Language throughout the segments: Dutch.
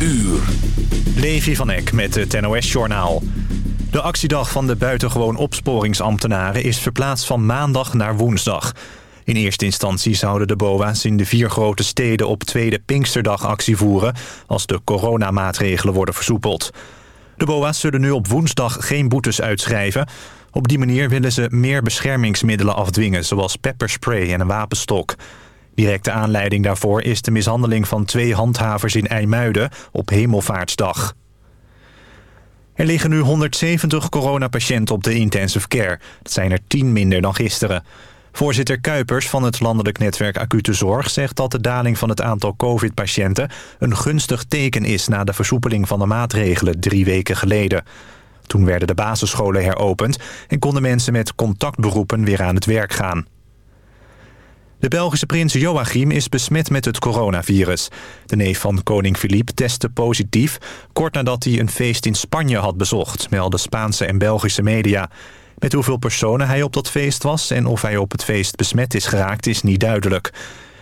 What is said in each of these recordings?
uur. Levi van Eck met het NOS-journaal. De actiedag van de buitengewoon opsporingsambtenaren is verplaatst van maandag naar woensdag. In eerste instantie zouden de BOA's in de vier grote steden op tweede Pinksterdag actie voeren... als de coronamaatregelen worden versoepeld. De BOA's zullen nu op woensdag geen boetes uitschrijven. Op die manier willen ze meer beschermingsmiddelen afdwingen... zoals pepperspray en een wapenstok. Directe aanleiding daarvoor is de mishandeling van twee handhavers in IJmuiden op Hemelvaartsdag. Er liggen nu 170 coronapatiënten op de intensive care. Dat zijn er 10 minder dan gisteren. Voorzitter Kuipers van het landelijk netwerk Acute Zorg zegt dat de daling van het aantal covid-patiënten een gunstig teken is na de versoepeling van de maatregelen drie weken geleden. Toen werden de basisscholen heropend en konden mensen met contactberoepen weer aan het werk gaan. De Belgische prins Joachim is besmet met het coronavirus. De neef van koning Philippe testte positief... kort nadat hij een feest in Spanje had bezocht... melden Spaanse en Belgische media. Met hoeveel personen hij op dat feest was... en of hij op het feest besmet is geraakt, is niet duidelijk.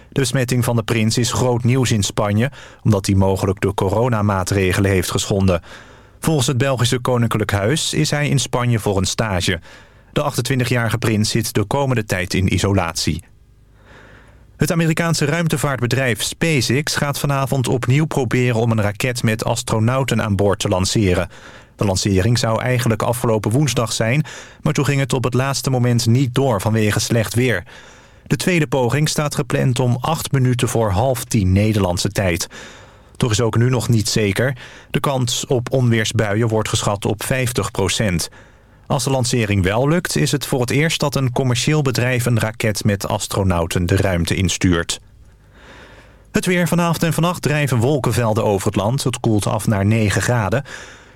De besmetting van de prins is groot nieuws in Spanje... omdat hij mogelijk de coronamaatregelen heeft geschonden. Volgens het Belgische Koninklijk Huis is hij in Spanje voor een stage. De 28-jarige prins zit de komende tijd in isolatie. Het Amerikaanse ruimtevaartbedrijf SpaceX gaat vanavond opnieuw proberen om een raket met astronauten aan boord te lanceren. De lancering zou eigenlijk afgelopen woensdag zijn, maar toen ging het op het laatste moment niet door vanwege slecht weer. De tweede poging staat gepland om acht minuten voor half tien Nederlandse tijd. Toch is ook nu nog niet zeker. De kans op onweersbuien wordt geschat op 50 procent. Als de lancering wel lukt, is het voor het eerst dat een commercieel bedrijf een raket met astronauten de ruimte instuurt. Het weer vanavond en vannacht drijven wolkenvelden over het land. Het koelt af naar 9 graden.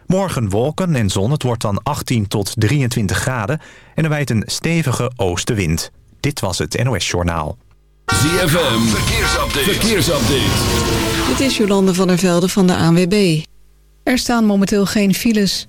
Morgen wolken en zon. Het wordt dan 18 tot 23 graden. En er wijt een stevige oostenwind. Dit was het NOS Journaal. ZFM, verkeersupdate. verkeersupdate. Dit is Jolande van der Velde van de ANWB. Er staan momenteel geen files.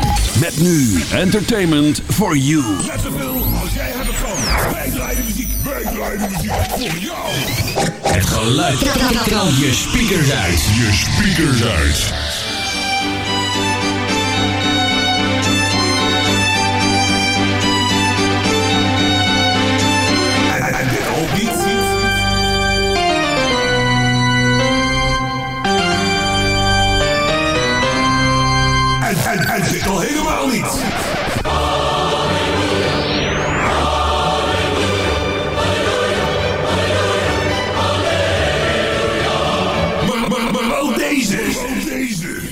Met nu entertainment for you. Net zoveel als jij hebt kan. Wij draaien de muziek, wij draaien muziek voor jou. Het geluid. Knal je speakers uit. Je speakers uit. Dit al helemaal niet. Maar, maar, deze. Deze.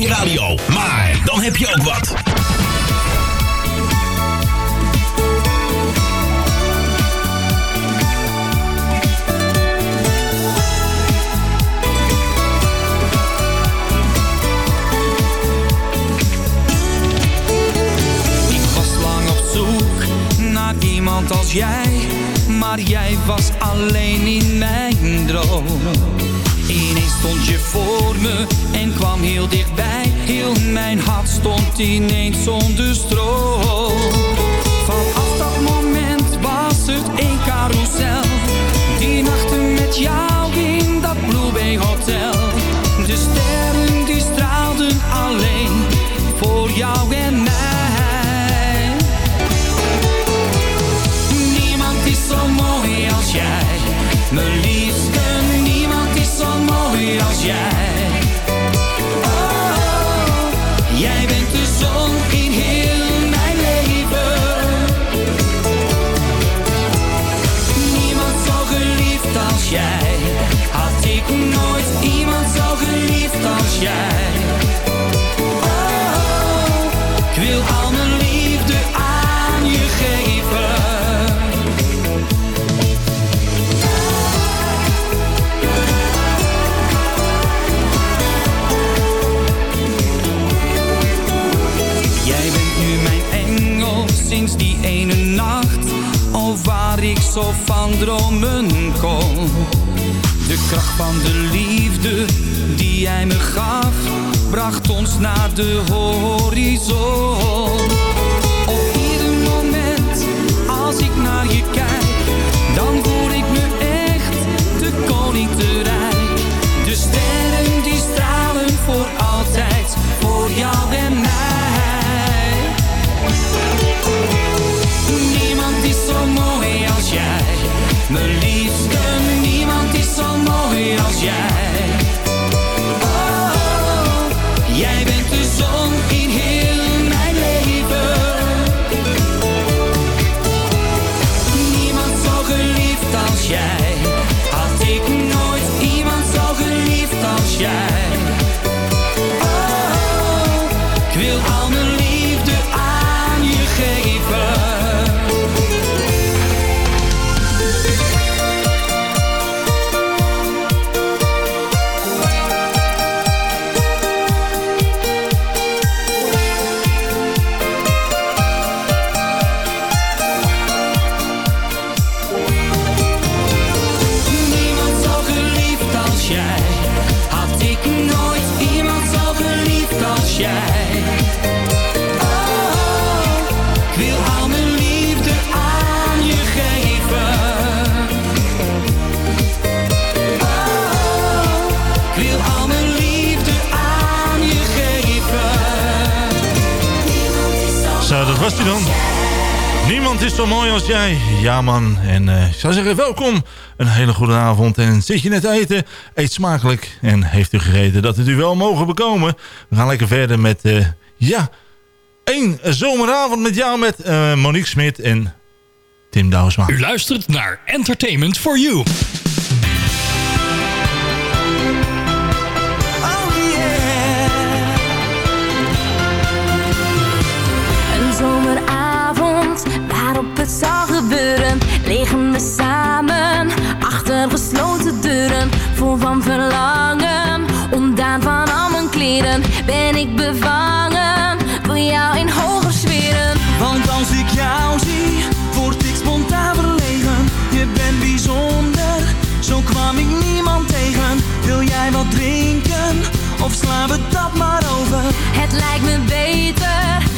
je radio. Maar dan heb je ook wat. iemand als jij, maar jij was alleen in mijn droom. Ineens stond je voor me en kwam heel dichtbij. Heel mijn hart stond ineens zonder stroom. dromen kon. De kracht van de liefde die jij me gaf, bracht ons naar de horizon. Ja man. En eh, ik zou zeggen welkom. Een hele goede avond. En zit je net eten? Eet smakelijk. En heeft u gegeten dat het u wel mogen bekomen? We gaan lekker verder met... Eh, ja, één zomeravond met jou met uh, Monique Smit en Tim Douwsma. U luistert naar Entertainment for You. Legen Liggen we samen achter gesloten deuren. Vol van verlangen, ontdaan van al mijn kleren. Ben ik bevangen, voor jou in hoger sferen. Want als ik jou zie, word ik spontaan verlegen. Je bent bijzonder, zo kwam ik niemand tegen. Wil jij wat drinken? Of slaan we dat maar over? Het lijkt me beter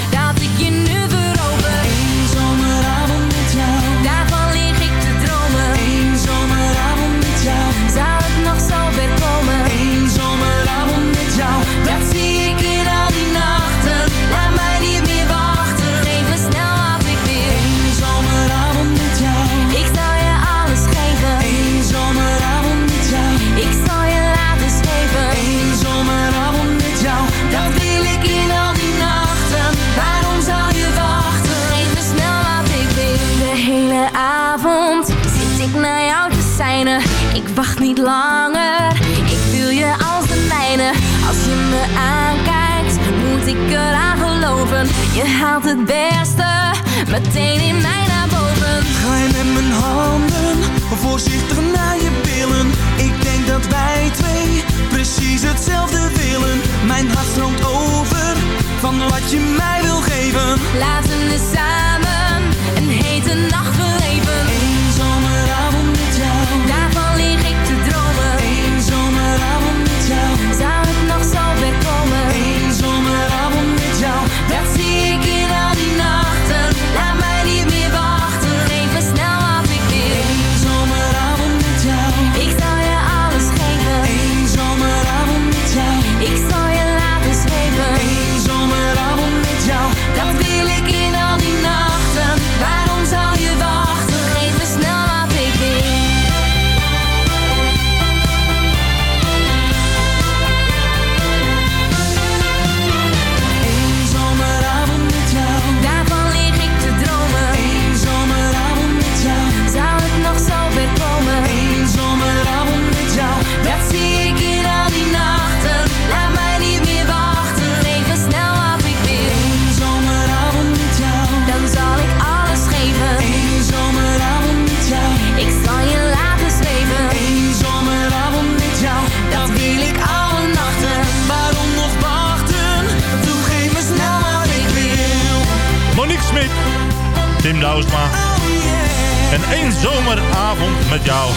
En één zomeravond met jou.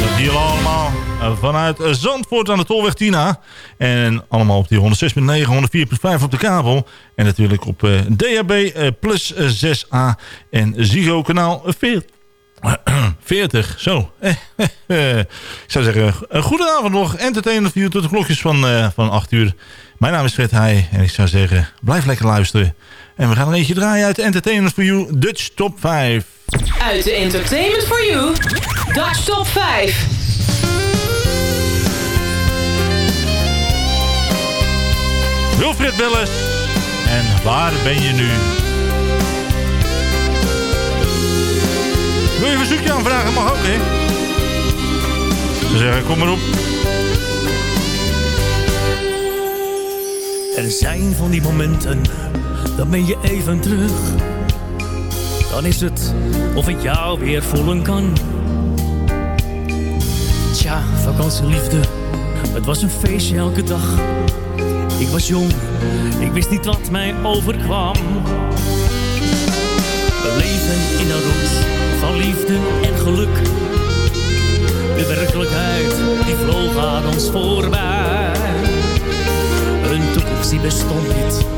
Dat hier allemaal eh, vanuit eh, Zandvoort aan de Tolweg Tina. En allemaal op die 106.9, 104.5 op de kabel. En natuurlijk op uh, DHB plus 6A en Zigo kanaal 40. 40, zo. ik zou zeggen, een goede avond nog. Entertainment voor tot de klokjes van, van 8 uur. Mijn naam is Fred Heij en ik zou zeggen, blijf lekker luisteren. En we gaan een eentje draaien uit Entertainment for You Dutch Top 5. Uit de Entertainment for You Dutch Top 5. Wilfred Welles. En waar ben je nu? Wil je een verzoekje aanvragen? Mag ook, hè? Ze zeggen, kom maar op. Er zijn van die momenten, dan ben je even terug. Dan is het of ik jou weer voelen kan. Tja, vakantieliefde, het was een feestje elke dag. Ik was jong, ik wist niet wat mij overkwam. We leven in een roes van liefde en geluk. De werkelijkheid die vloog aan ons voorbij. Een toekomst die bestond niet.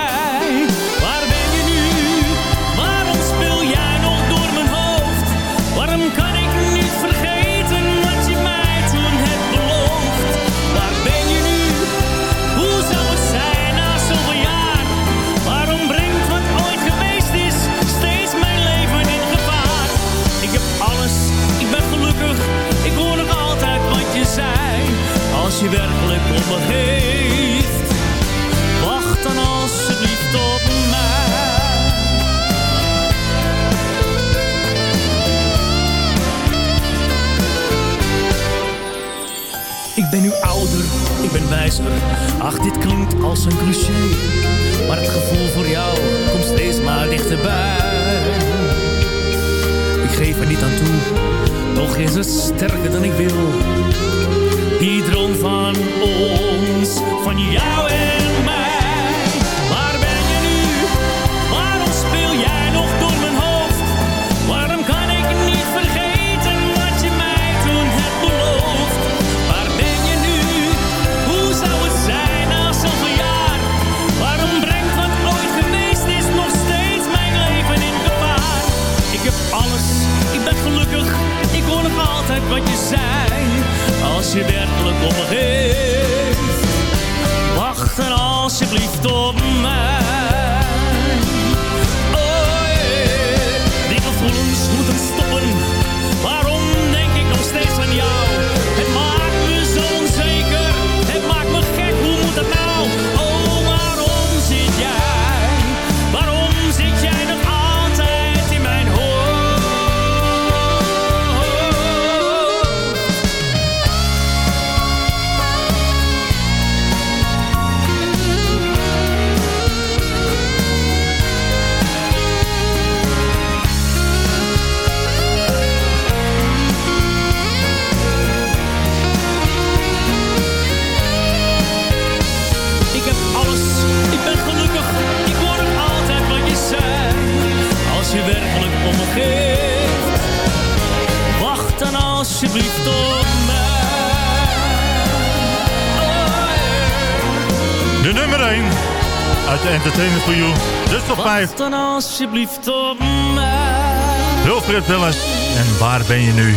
Entertainment for You. Dus top 5. Wacht dan alsjeblieft op mij. Wilfred Welles. En waar ben je nu?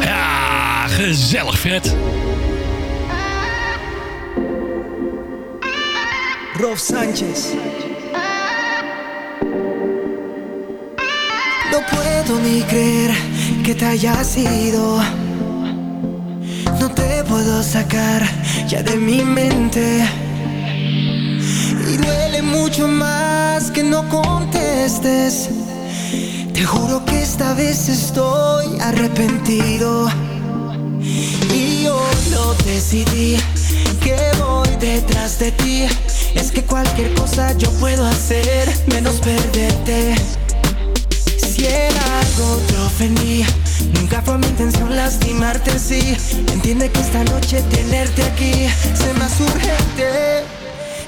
Ja, gezellig Fred. Rolf Sánchez. No puedo ni creer que te hayas ido. No te puedo sacar ya de mi mente. Mucho más que no contestes. Te juro que esta vez estoy arrepentido. Y hoy lo decidí que voy detrás de ti. Es que cualquier cosa yo puedo hacer menos perderte. Si en algo te ofendí, Nunca fue mi intención lastimarte, sí. Entiende que esta noche tenerte aquí se me hace urgente.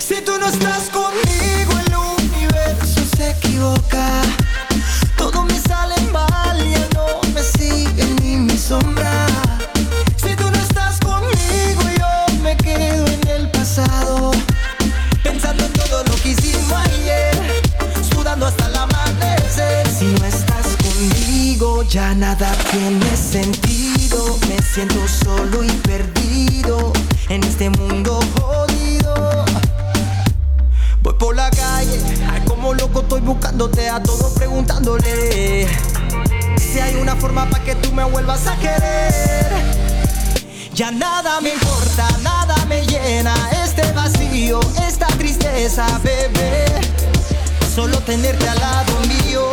Si tú no estás conmigo, el universo se equivoca. Todo me sale mal, ya no me sigue ni mi sombra. Si tú no estás conmigo, yo me quedo en el pasado. Pensando en todo lo que hicimos ayer, sudando hasta el amanecer. Si no estás conmigo, ya nada tiene sentido. Me siento solo y perdido en este mundo buscándote a todos preguntándole si hay una forma para que tú me vuelvas a querer. Ya nada me importa, nada me llena este vacío, esta tristeza, bebé. Solo tenerte al lado mío.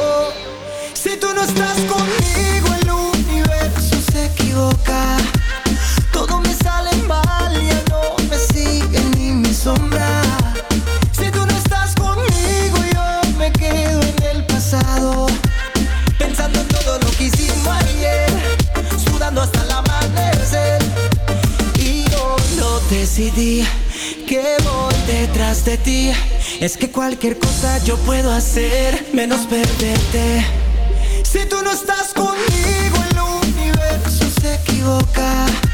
Si tú no estás conmigo, el universo se equivoca. Que voy detrás de ti. Es que cualquier cosa yo puedo hacer, menos perderte. Si tú no estás conmigo, el universo se equivoca.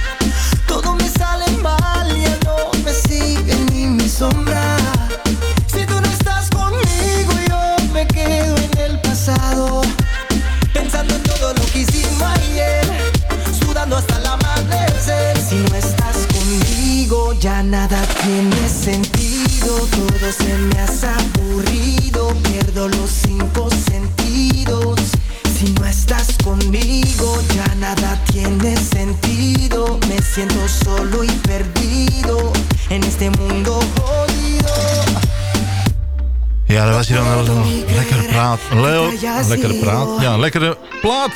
Leo, een lekkere praat. Ja, een lekkere plaat.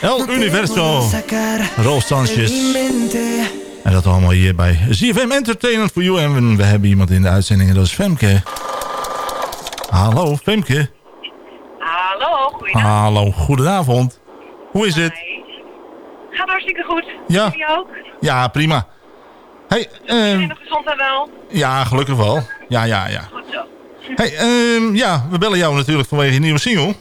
El Universo. Rolf Sanchez. En dat allemaal hier bij ZFM Entertainment for You. En we hebben iemand in de uitzending en dat is Femke. Hallo, Femke. Hallo, goeiedag. Hallo, goedenavond. Hoe is het? Gaat hartstikke goed. Ja. Jullie ook? Ja, prima. Hey, nog gezond en wel? ja, gelukkig wel. Ja, ja, ja. Goed zo. Hey, ehm, ja, we bellen jou natuurlijk vanwege je nieuwe single.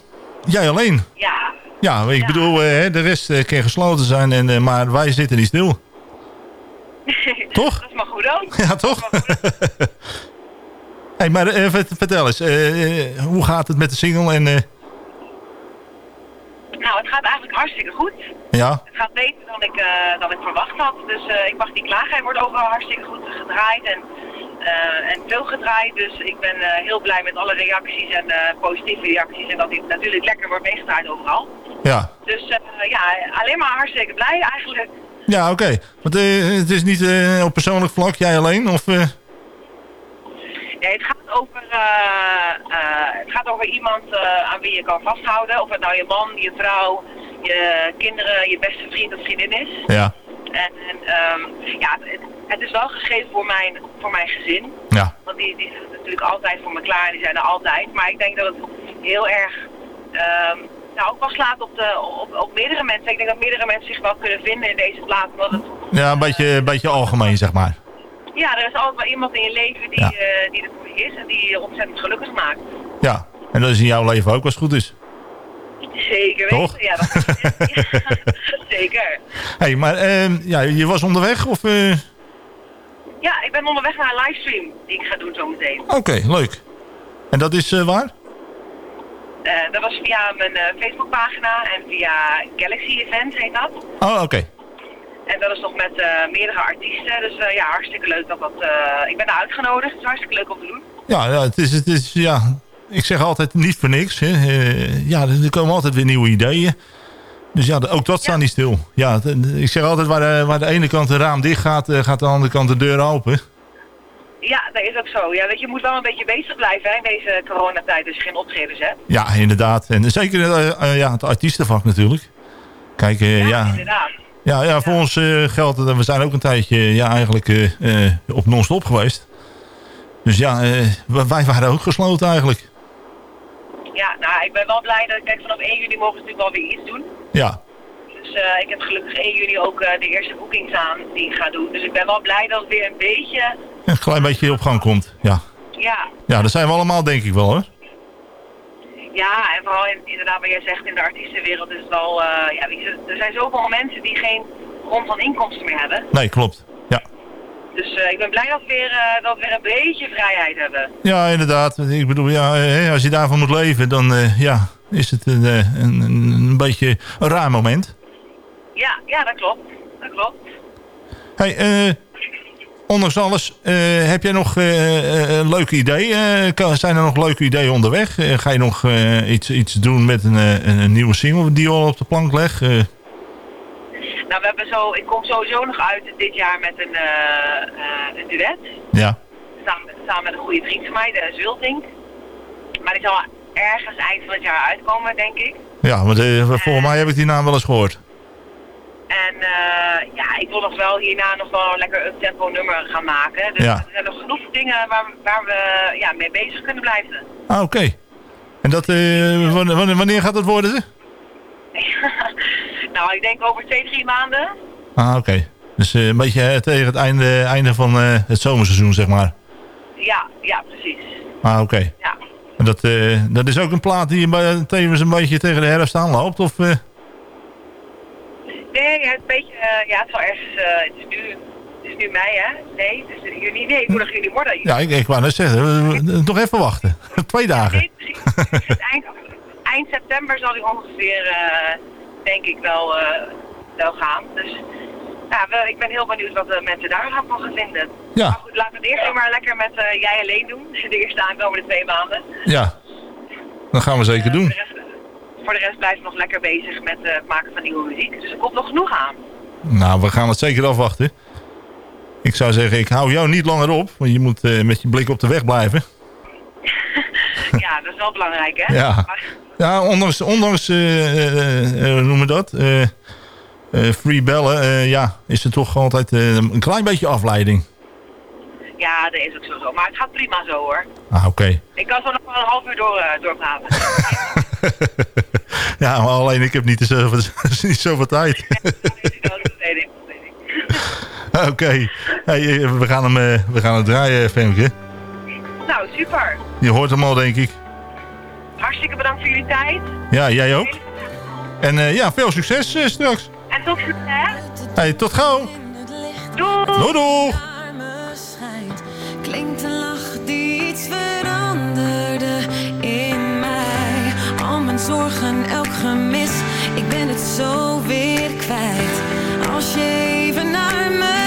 Jij alleen. Ja. Ja, ik bedoel, eh, de rest eh, kan gesloten zijn, en, eh, maar wij zitten niet stil. Toch? Dat is maar goed ook. Ja, toch? hey, maar eh, vert- vertel eens, hoe gaat het met de single? En, Nou, het gaat eigenlijk hartstikke goed. ja, Het gaat beter dan ik, dan ik verwacht had. Dus ik mag niet klagen. Hij wordt overal hartstikke goed gedraaid en, en veel gedraaid. Dus ik ben eh, heel blij met alle reacties en eh, positieve reacties. En dat hij natuurlijk lekker wordt meegedraaid overal. ja. Dus eh, ja, alleen maar hartstikke blij eigenlijk. Ja, oké. Want eh, het is niet eh, op persoonlijk vlak, jij alleen? Of, eh, Ja, het, gaat over, eh, eh, het gaat over iemand eh, aan wie je kan vasthouden. Of het nou je man, je vrouw, je kinderen, je beste vriend of vriendin is. ja, En, en ehm, ja, het, het is wel geschreven voor mijn, voor mijn gezin. ja, Want die, die zijn natuurlijk altijd voor me klaar. Die zijn er altijd. Maar ik denk dat het heel erg... ehm, nou, ook wel slaat op, de, op, op meerdere mensen. Ik denk dat meerdere mensen zich wel kunnen vinden in deze plaat. Omdat het, ja een, beetje, een beetje algemeen, zeg maar. ja, er is altijd wel iemand in je leven die, Ja. eh, die er voor je is. En die je ontzettend gelukkig maakt. Ja, en dat is in jouw leven ook als het goed is. Zeker weten. Toch? Ja, dat is het. Zeker. hey, maar ehm, ja, je was onderweg? Of, eh, Ja, ik ben onderweg naar een livestream die ik ga doen zometeen. Oké, leuk. En dat is eh, waar? Eh, dat was via mijn eh, Facebookpagina en via Galaxy Event heet dat. Oh, oké. En dat is nog met meerdere artiesten. Dus ja, hartstikke leuk dat dat... ik ben daar uitgenodigd. Het is hartstikke leuk om te doen. Ja, ja, het is, het is, ja, ik zeg altijd niet voor niks. Hè. Ja, er komen altijd weer nieuwe ideeën. Dus ja, ook dat staat niet stil. Ja, het- ik zeg altijd, waar de, waar de ene kant een raam dicht gaat, eh, gaat de andere kant de deur open. Ja, dat is ook zo. Ja, weet je, je moet wel een beetje bezig blijven hè, in deze coronatijd als je geen optredens hebt. Ja, inderdaad. En zeker eh, eh, ja, het artiestenvak natuurlijk. Kijk, eh, ja, Inderdaad. ja, ja, voor ons eh, geldt het. We zijn ook een tijdje ja, eigenlijk op non-stop geweest. Dus ja, wij wij waren ook gesloten eigenlijk. Ja, nou, ik ben wel blij dat... Kijk, vanaf 1 juni mogen we natuurlijk wel weer iets doen. Ja, Dus eh, ik heb gelukkig 1 juni ook eh, de eerste boekings aan die ik ga doen. Dus ik ben wel blij dat het weer een beetje... Een klein beetje op gang komt. Ja. Ja, ja, dat zijn we allemaal denk ik wel hoor. ja en vooral in, inderdaad wat jij zegt in de artiestenwereld is het wel... eh, ja, er zijn zoveel mensen die geen bron van inkomsten meer hebben. Nee, klopt. Ja, Dus ik ben blij dat we, weer, dat we weer een beetje vrijheid hebben. ja inderdaad. Ik bedoel, ja, als je daarvan moet leven, dan ja, is het een, een beetje een raar moment. Ja, ja, dat klopt. Dat klopt. Hey, eh, ondanks alles, eh, heb jij nog eh, een leuke idee? Kan- zijn er nog leuke ideeën onderweg? Ga je nog iets, iets doen met een, een, een nieuwe single die je al op de plank legt? Nou, we hebben zo, ik kom sowieso nog uit dit jaar met een, een duet. ja. Samen, met- samen met een goede vriend van mij, de Zwilting. Maar die zal ergens eind van het jaar uitkomen, denk ik. Ja, want eh, volgens mij heb ik die naam wel eens gehoord. En eh, ja, ik wil nog wel hierna nog wel een lekker up-tempo nummer gaan maken. Dus Ja. er zijn nog genoeg dingen waar, waar we ja, mee bezig kunnen blijven. Ah, oké. En dat, eh, wanneer, wanneer- gaat het worden? nou, ik denk over twee, drie maanden. Ah, oké. Dus een beetje tegen het einde, einde van het zomerseizoen, zeg maar. Ja, ja, precies. Ah, oké. Ja. En dat, eh, dat is ook een plaat die tevens een beetje tegen de herfst aanloopt? Of, eh? Nee, het, een beetje, eh, ja, het is wel ergens, het is nu, het is nu mei, hè? Nee, het is juni, nee, ik moet nog juni worden. Ja, ik, ik wou net zeggen, nog even wachten. Twee dagen. eind, eind september zal hij ongeveer, denk ik, wel, wel gaan. Dus ja, we, ik ben heel benieuwd wat de mensen daar gaan vinden. Ja. Maar goed, laten we het eerst maar lekker met eh, jij alleen doen. De eerste aankomende twee maanden. Ja, dat gaan we zeker doen. Voor de rest blijf ik nog lekker bezig met eh, het maken van nieuwe muziek. Dus er komt nog genoeg aan. Nou, we gaan het zeker afwachten. Ik zou zeggen, ik hou jou niet langer op. Want je moet eh, met je blik op de weg blijven. ja, dat is wel belangrijk, hè? Ja, ja ondanks, ondanks eh, eh, eh, hoe noemen we dat? Eh, free bellen, eh, ja, is er toch altijd eh, een klein beetje afleiding. Ja, dat is ook zo. Maar het gaat prima zo, hoor. Ah, oké. Ik kan zo nog wel een half uur door, eh, doorpraten. Ja, maar alleen ik heb niet zoveel, niet zoveel tijd. Oké, hey, we, gaan hem, we gaan het draaien, Femke. nou, super. Je hoort hem al, denk ik. Hartstikke bedankt voor jullie tijd. Ja, jij ook. En ja, veel succes straks. En tot succes. Hey, tot gauw. Doei. Doei, doei. schijnt Klinkt een lach die iets veranderde in mij Al mijn zorgen, elk gemis Ik ben het zo weer kwijt Als je even naar me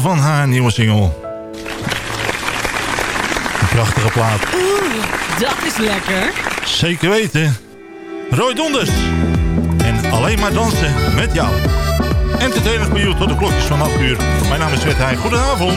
van haar nieuwe single. Een prachtige plaat. Oeh, dat is lekker. Zeker weten. Roy Donders. En alleen maar dansen met jou. En Entertainment bij tot de klokjes van 8 uur. Mijn naam is Wet Goedenavond.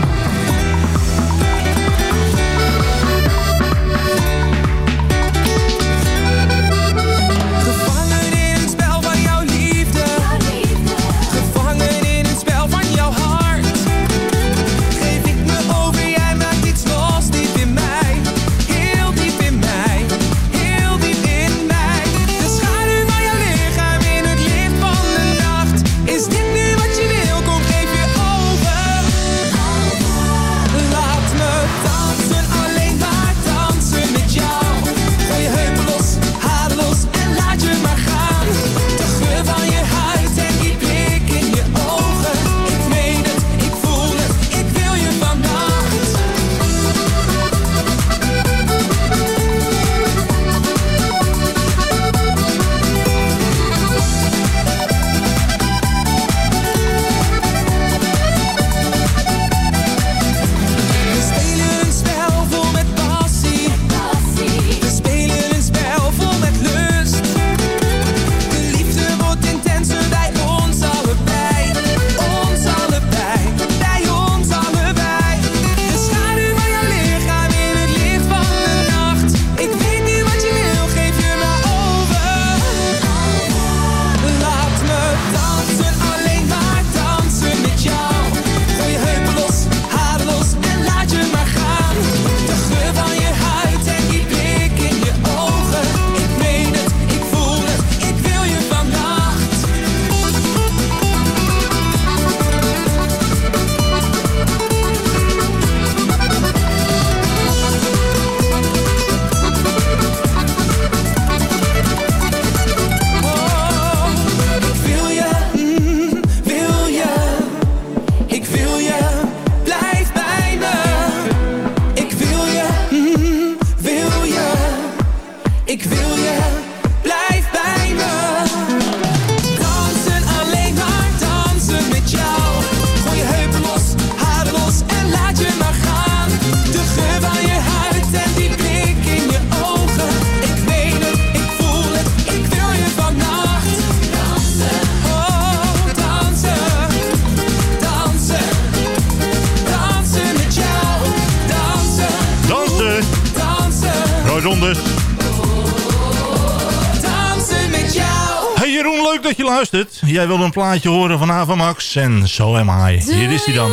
Hey Jeroen, leuk dat je luistert. Jij wilde een plaatje horen van Ava Max en zo so am I. Hier is hij dan.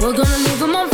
We're gonna leave them on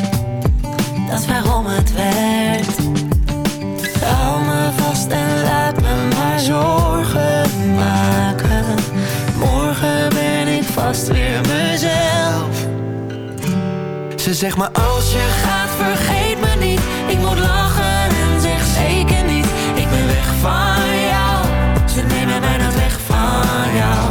waarom het werkt. Hou me vast en laat me maar zorgen maken. Morgen ben ik vast weer mezelf. Ze zegt maar als je gaat vergeet me niet Ik moet lachen en zeg zeker niet Ik ben weg van jou Ze nemen mij nooit weg van jou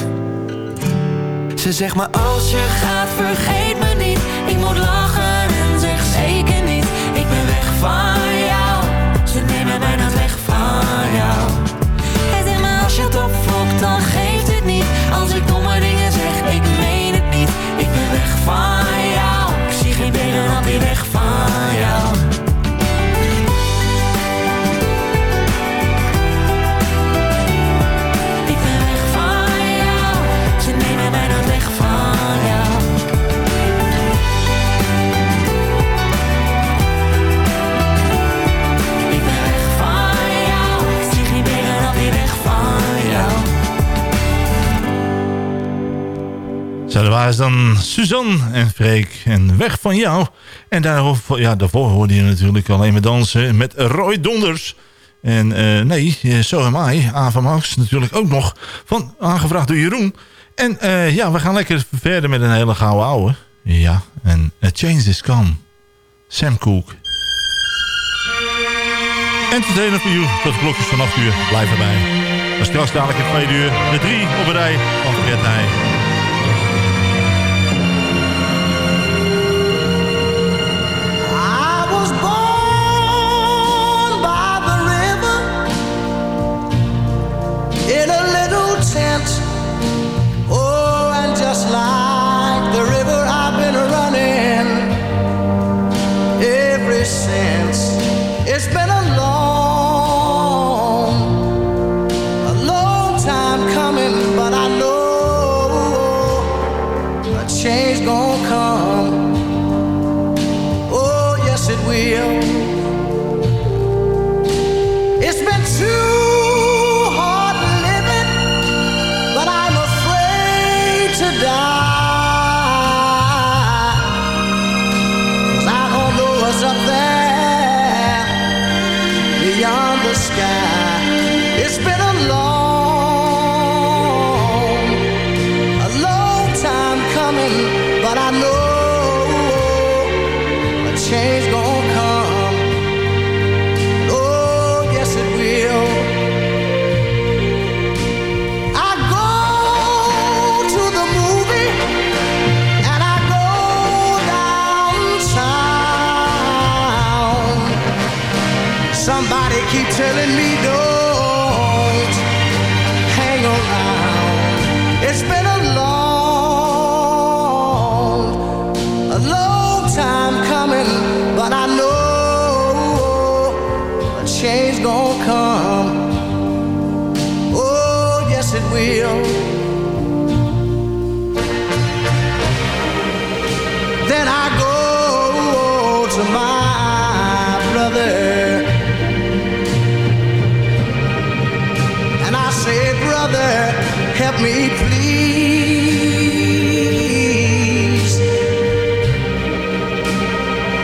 Ze zegt maar als je gaat vergeet me niet. Ik moet lachen en zeg zeker niet. Ik ben weg van jou. Ze nemen nooit weg van jou. Hij zegt maar Als je het opvlokt dan geeft het niet. Als ik domme dingen zeg ik meen het niet. Ik ben weg van jou. Ik zie geen tegenhand die weg van jou. Zo, dat waren dan Suzanne en Freek en Weg van jou. En daarover, ja, daarvoor hoorde je natuurlijk alleen maar dansen met Roy Donders. En eh, nee, eh, zo am I, Ava Max natuurlijk ook nog, van, aangevraagd door Jeroen. En eh, ja, we gaan lekker verder met een hele gouden ouwe. Ja, en A Change Is Come. Sam Cooke. Entertainer voor you, tot de klokjes van 8 uur. Blijf erbij. En straks dadelijk in 2 uur de drie op een rij van Fred Heij. Keep telling me don't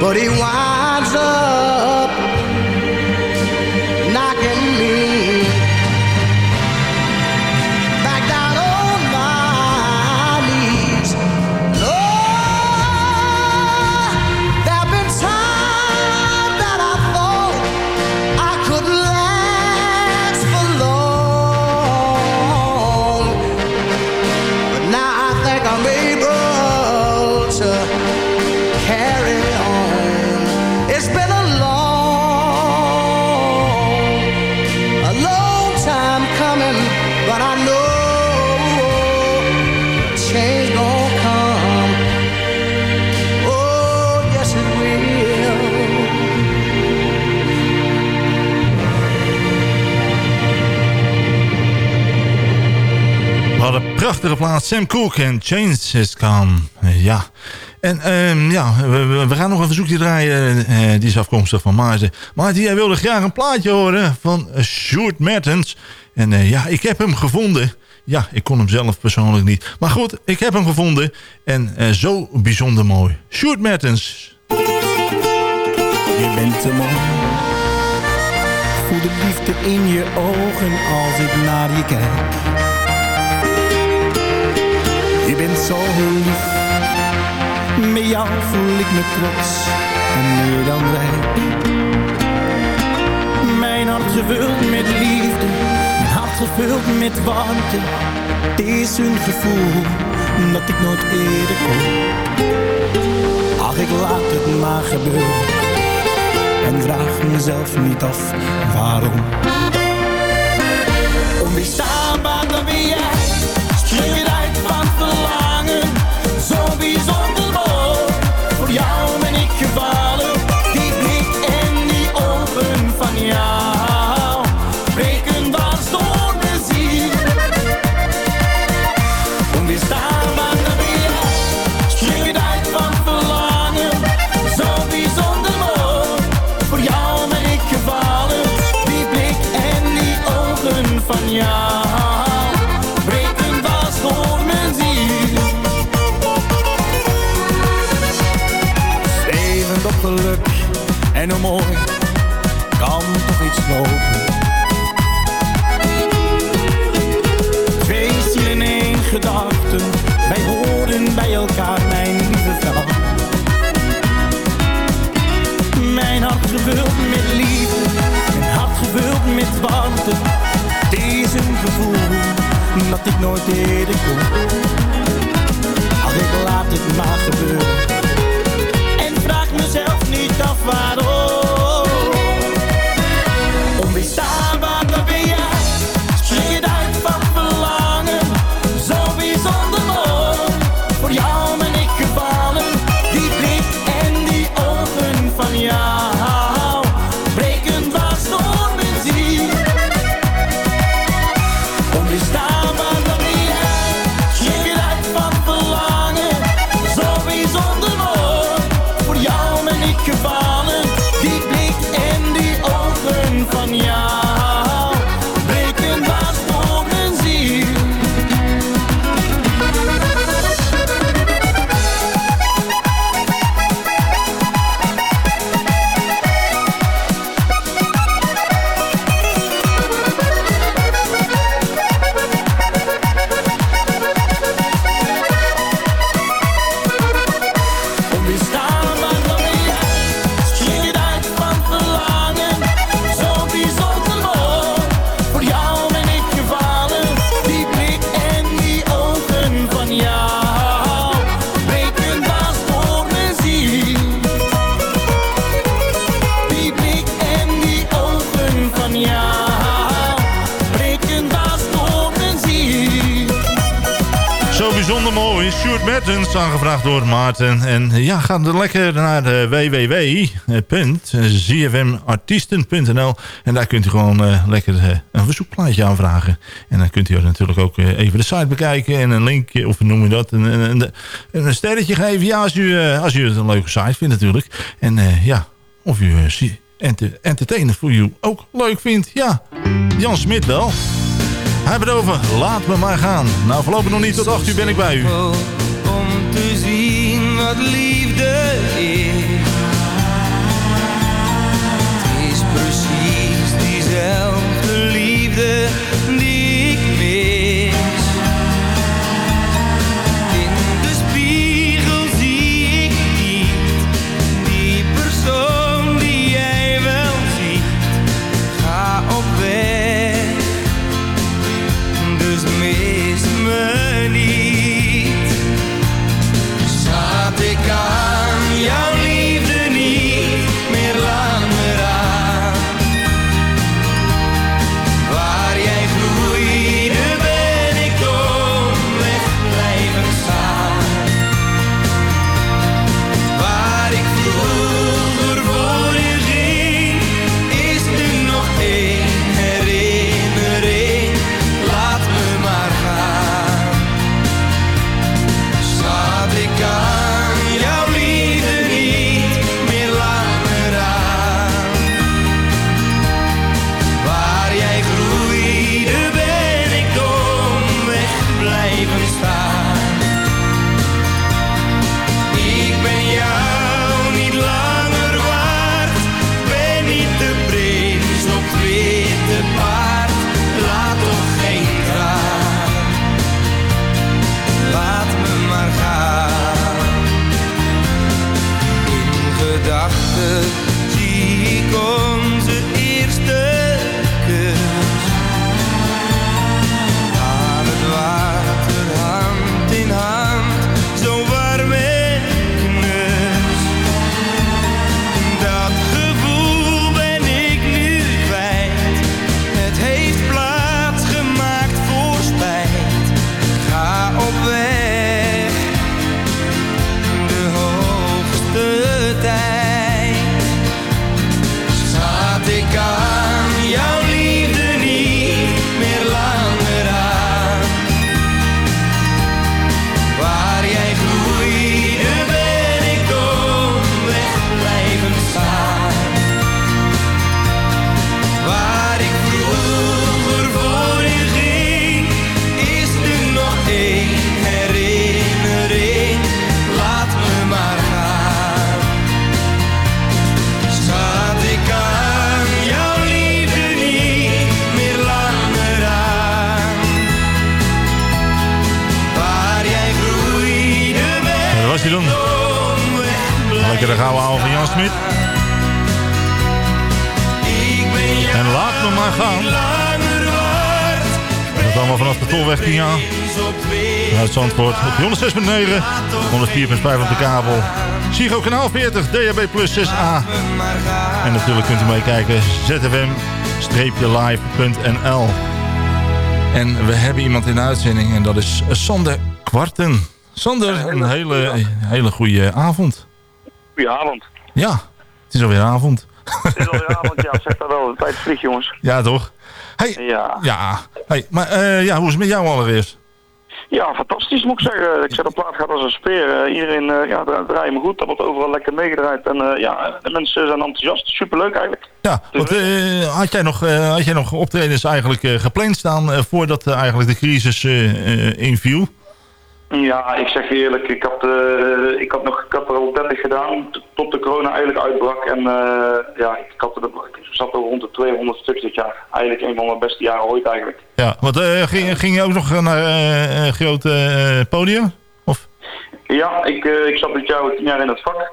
But he winds plaats. Sam Cooke en Change is Come. Ja. En ehm, ja, we, gaan nog een verzoekje draaien. eh, die is afkomstig van Maarten. Maarten, jij wilde graag een plaatje horen van Sjoerd Mertens. En eh, ja, ik heb hem gevonden. Ja, ik kon hem zelf persoonlijk niet. Maar goed, ik heb hem gevonden. En eh, zo bijzonder mooi. Sjoerd Mertens. Je bent te mooi. Voel de liefde in je ogen als ik naar je kijk. Je bent zo lief. Met jou voel ik me trots en meer dan rijk. Mijn hart gevuld met liefde, mijn hart gevuld met warmte. Het is een gevoel dat ik nooit eerder kon. Ach, ik laat het maar gebeuren en vraag mezelf niet af waarom. Zo nooit eerder kon. Ach, ik laat het maar gebeuren. Maarten. En eh, ja, ga er lekker naar de www.zfmartiesten.nl en daar kunt u gewoon eh, lekker eh, een verzoekplaatje aanvragen. En dan kunt u natuurlijk ook eh, even de site bekijken en een linkje, of noem je dat, een, een, een, sterretje geven. Ja, als u, eh, als u het een leuke site vindt natuurlijk. En eh, ja, of u eh, entertainer voor u ook leuk vindt. Ja, Jan Smit wel. Hij het over Laat me maar gaan. Nou, voorlopig nog niet. Tot 8 uur ben ik bij u. wat liefde. 6.9, 104.5 op de kabel. Psycho kanaal 40, DHB plus 6A. En natuurlijk kunt u meekijken zfm-live.nl. En we hebben iemand in de uitzending en dat is Sander Kwarten. Sander, een hele, hele goede avond. Goeie avond. Ja, het is alweer avond. Het is alweer avond, ja. Zeg dat wel. De tijd vliegt, jongens. Ja, toch? Hey, ja. ja. Hey, maar eh, ja, hoe is het met jou allereerst? Ja, fantastisch moet ik zeggen. Ik zet op plaat gaat als een speer. Eh, iedereen uh, ja, dra- draait me goed. Dat wordt overal lekker meegedraaid. En eh, ja, de mensen zijn enthousiast. Superleuk eigenlijk. Ja, want eh, had, jij nog, eh, had jij nog optredens eigenlijk eh, gepland staan eh, voordat eh, eigenlijk de crisis eh, eh, inviel? Ja, ik zeg je eerlijk, ik had, eh, ik had, nog, ik had er al 30 gedaan tot de corona eigenlijk uitbrak. En eh, ja, ik, had er, ik zat er rond de 200 stuks dit jaar. Eigenlijk een van mijn beste jaren ooit eigenlijk. Ja, want eh, ging, ging je ook nog naar grote eh, podium? Ja, ik, ik zat dit jaar tien jaar in het vak.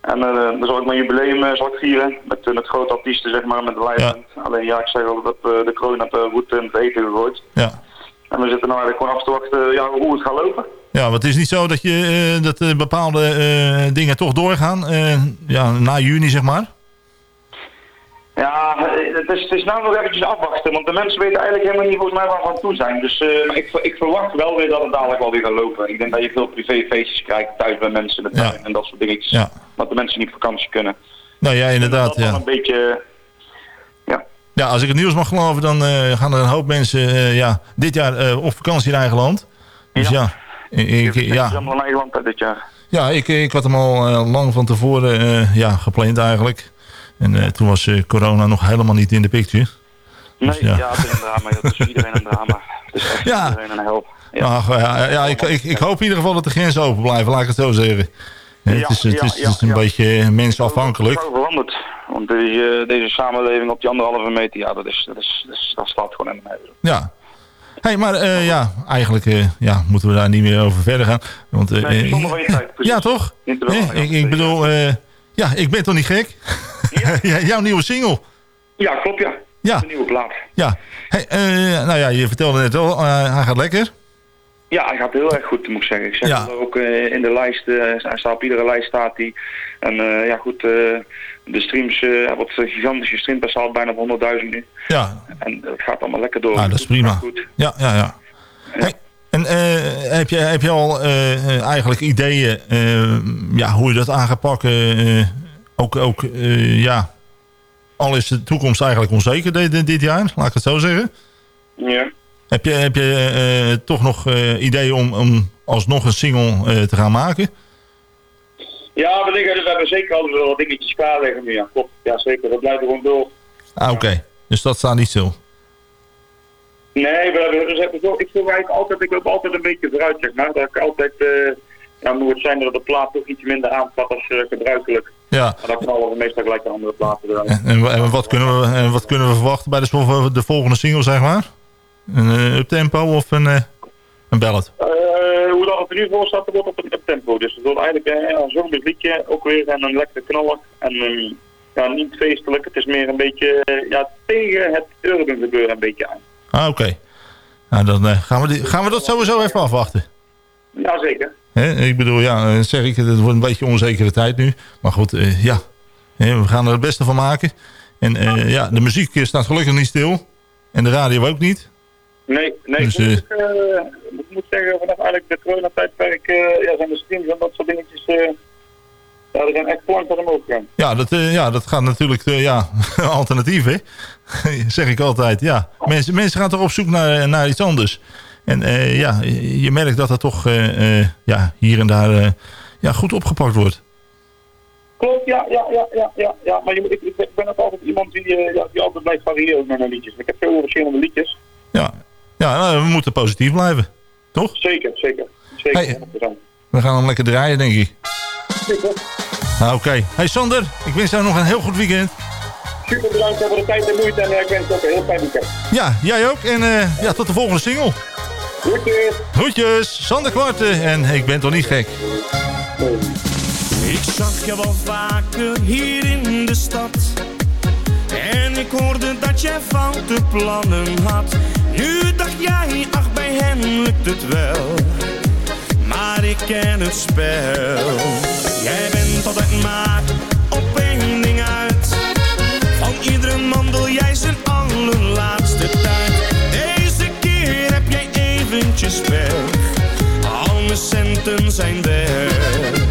En dan zal ik mijn jubileum zal ik vieren met, met grote artiesten, zeg maar, met de live. Alleen ja, ik zeg wel dat de corona de route in het eten gegooid. Ja. En we zitten nou eigenlijk gewoon af te wachten ja, hoe het gaat lopen. Ja, want het is niet zo dat, je, eh, dat eh, bepaalde eh, dingen toch doorgaan. ja, na juni, zeg maar. Ja, het is, het is nou nog eventjes afwachten, want de mensen weten eigenlijk helemaal niet volgens mij waar we aan toe zijn. Dus ik, ik verwacht wel weer dat het dadelijk wel weer gaat lopen. Ik denk dat je veel privéfeestjes krijgt thuis bij mensen in de tuin en dat soort dingetjes. Ja. Dat de mensen niet op vakantie kunnen. Nou ja, inderdaad. Dat dan Ja. een beetje... ja, als ik het nieuws mag geloven, dan eh, gaan er een hoop mensen eh, ja, dit jaar eh, op vakantie in eigen land. Dus ja, ik, ik- is ja, allemaal dit jaar. ja ik, ik had hem al lang van tevoren ja, gepland eigenlijk. En toen was corona nog helemaal niet in de picture. Nee, Dus ja. ja. het is een drama. Het is iedereen een drama. Het is echt Ja. iedereen een help. Ja, maar, ja, ja ik, ik, ik hoop in ieder geval dat de grenzen open blijven, laat ik het zo zeggen. Het is, het is, het is een beetje eh, mensafhankelijk. Het is veranderd. Want deze, deze samenleving op die anderhalve meter, ja, dat, is, dat, is, dat, is, dat staat gewoon in leven. Ja. Hey, maar eh, ja, eigenlijk eh, ja, moeten we daar niet meer over verder gaan. Want, eh, Nee, eh, zonder tijd. ja, toch? Wel, ik, ik bedoel, eh, ja, ik ben toch niet gek? Ja, jouw nieuwe single. Ja, klopt ja. Ja. De nieuwe plaat. Ja. Hey, eh, nou ja, je vertelde net al, eh, hij gaat lekker. Ja, hij gaat heel erg goed, moet ik zeggen. Ik zeg Ja. wel ook eh, in de lijst, eh, hij staat op iedere lijst staat hij. En eh, ja goed, de streams, hij wordt een gigantische stream, hij staat bijna op 100.000 nu. Ja. En het gaat allemaal lekker door. Nou, dat is prima. Ja, ja, ja. Hey, en heb, je, heb je al eigenlijk ideeën ja, hoe je dat aan gaat pakken? ook, ook ja, al is de toekomst eigenlijk onzeker dit- dit jaar, laat ik het zo zeggen. Ja. Heb je, heb je eh, toch nog eh, ideeën om, om alsnog een single eh, te gaan maken? Ja, we, liggen, we hebben zeker al wel wat dingetjes klaar liggen nu, ja. Klopt. Ja, zeker. Dat blijft gewoon door. Ah, oké. Dus dat staat niet stil. Nee, we hebben, dus hebben zo, ik wil eigenlijk altijd, ik loop altijd een beetje vooruit, zeg maar. Dat ik altijd, eh ja, moet het zijn dat de plaat toch iets minder aanvat als eh, gebruikelijk. Ja. Maar dan knallen we meestal gelijk een andere platen eruit. En, en, wat, kunnen we, en wat kunnen we verwachten bij de, de volgende single, zeg maar? Een uh, uptempo of een, eh, een ballad? Eh, hoe dat het er nu voor staat, wordt op een up tempo. Dus het wordt eigenlijk eh, een zomers liedje, ook weer en een lekkere knaller. En ehm, ja, niet feestelijk, het is meer een beetje eh, ja, tegen het urban gebeuren een beetje aan. Ah, oké. Nou, dan eh, gaan, we die, gaan we dat sowieso even afwachten. Jazeker. Hè, ik bedoel, ja, eh, zeg ik, het wordt een beetje onzekere tijd nu. Maar goed, eh, ja, we gaan er het beste van maken. En eh, ja, de muziek eh, staat gelukkig niet stil. En de radio ook niet. Nee, nee, Dus, ik, moet, ook, eh, ik moet zeggen, vanaf eigenlijk de coronatijdperk uh, ja, zijn de streams en dat soort dingetjes, uh, ja, er zijn echt planken omhoog gegaan. Ja, dat, ja, dat gaat natuurlijk, ja, alternatief, hè? zeg ik altijd, ja. Mensen, mensen gaan toch op zoek naar, naar iets anders. En ja, je merkt dat er toch ja, hier en daar ja, goed opgepakt wordt. Klopt, ja, ja, ja, ja, ja, ja. Maar je, ik, ik ben ook altijd iemand die, ja, die altijd blijft variëren met mijn liedjes. Ik heb veel verschillende liedjes. Ja, ja nou, we moeten positief blijven, toch? Zeker, zeker. zeker hey, we gaan hem lekker draaien, denk ik. Super. Nou, Oké. Okay. Hey Sander, ik wens jou nog een heel goed weekend. Super bedankt voor de tijd en moeite en ik wens ook een heel fijn weekend. Ja, jij ook. En uh, ja, tot de volgende single. Groetjes. Groetjes, Sander Kwarten en ik ben toch niet gek. Ik zag je wel vaker hier in de stad. Ik hoorde dat jij foute plannen had. Nu dacht jij, ach bij hem lukt het wel. Maar ik ken het spel. Jij bent altijd maar op één ding uit. Van iedere man wil jij zijn allerlaatste tijd. Deze keer heb jij eventjes weg. Al centen zijn weg.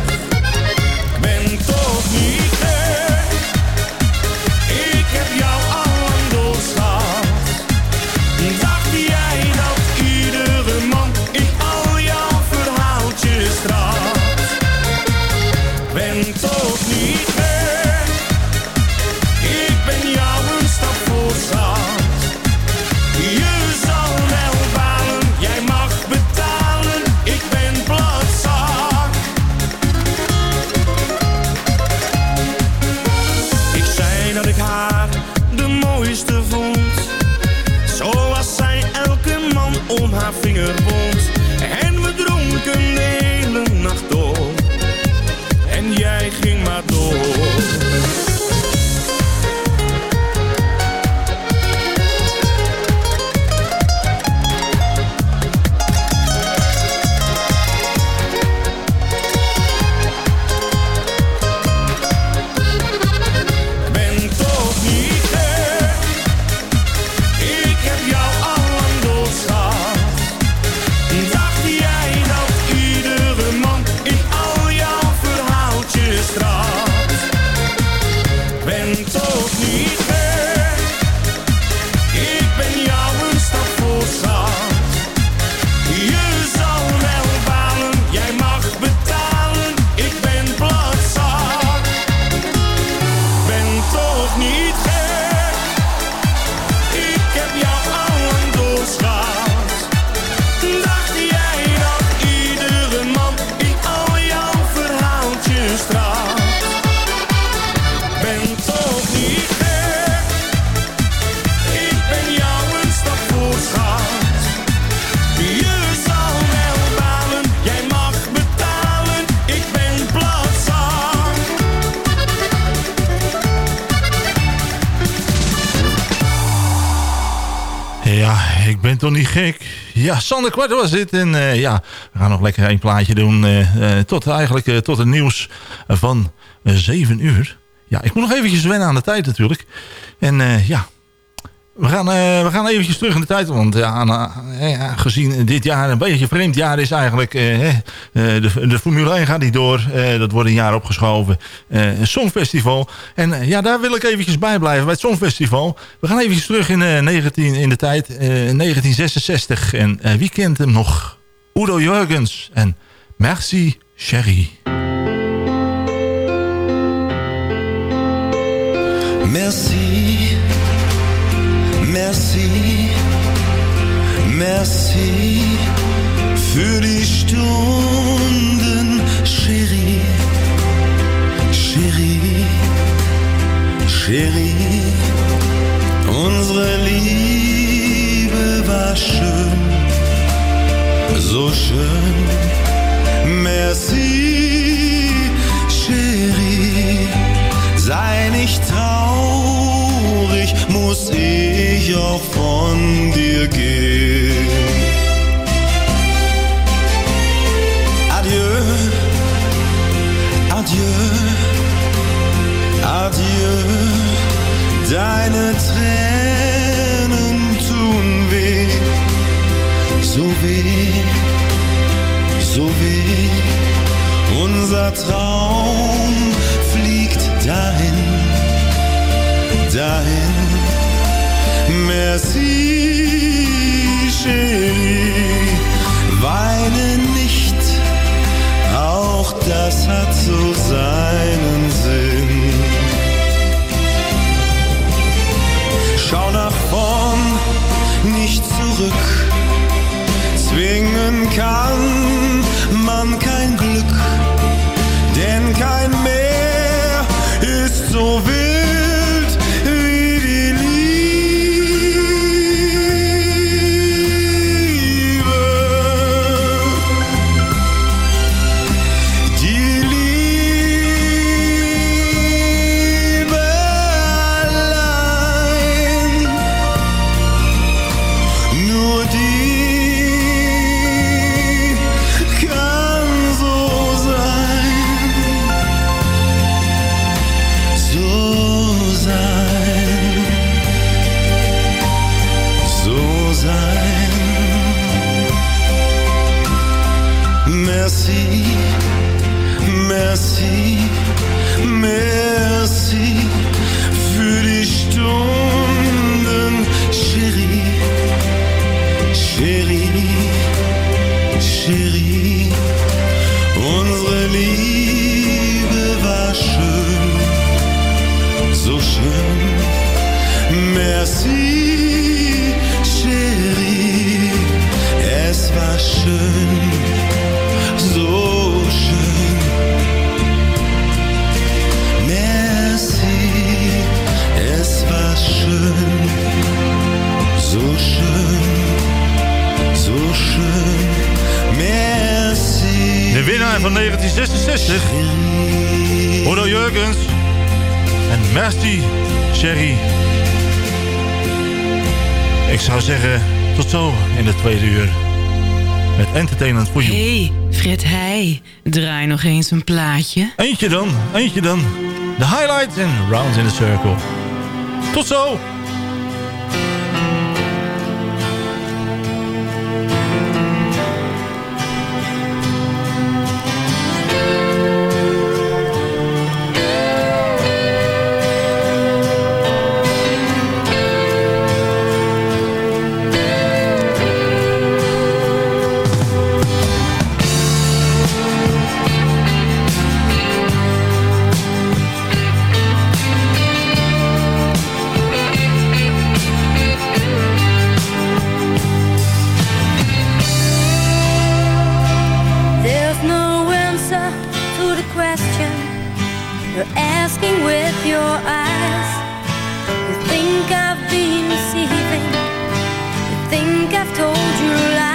Ja, Sander Kwart was dit. En eh, ja, we gaan nog lekker een plaatje doen. eh, eh, tot eigenlijk tot het nieuws van 7 uur. Ja, ik moet nog eventjes wennen aan de tijd natuurlijk. En ja, we gaan, eh, we gaan eventjes terug in de tijd. Want ja, eh, ja, gezien dit jaar een beetje vreemd jaar is eigenlijk... eh, de, de Formule 1 gaat niet door. Dat wordt een jaar opgeschoven. Een Songfestival. En ja, daar wil ik eventjes bij blijven bij het Songfestival. We gaan eventjes terug in, eh, 19, in de tijd. eh, 1966. En wie kent hem nog? Udo Jurgens en Merci Sherry. Merci, merci, merci für die Stunden, Chérie, Chérie, Chérie. Unsere Liebe war schön, so schön. Merci, merci, merci Eentje dan, eentje dan. De highlights en rounds in the circle. Tot zo! The question you're asking with your eyes. You think I've been deceiving, you think I've told you lies.